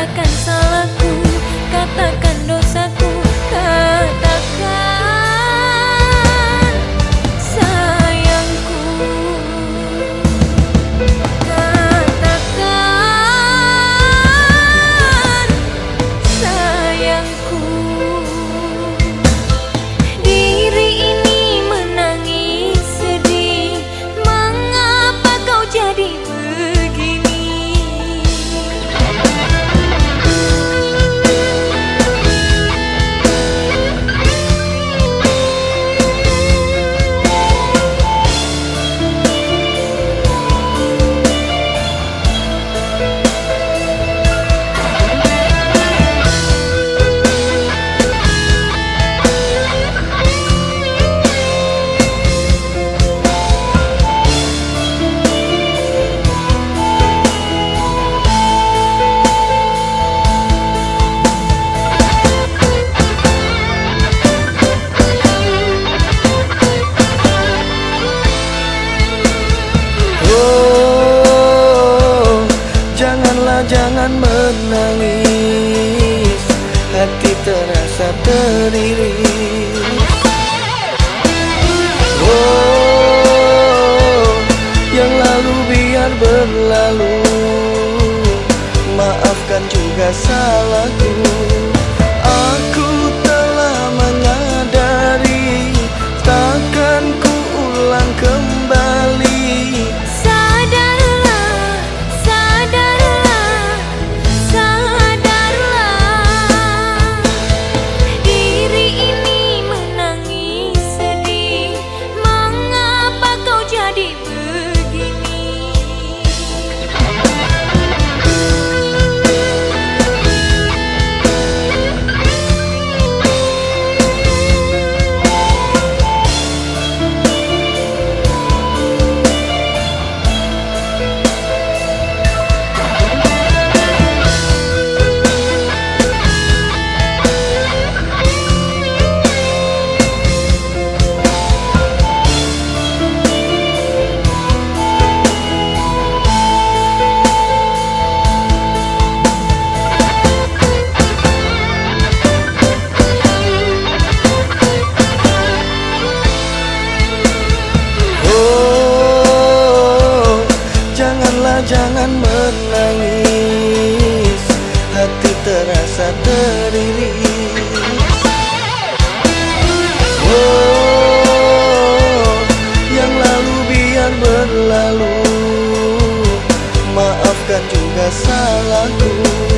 jangan Juga salahku juga salahku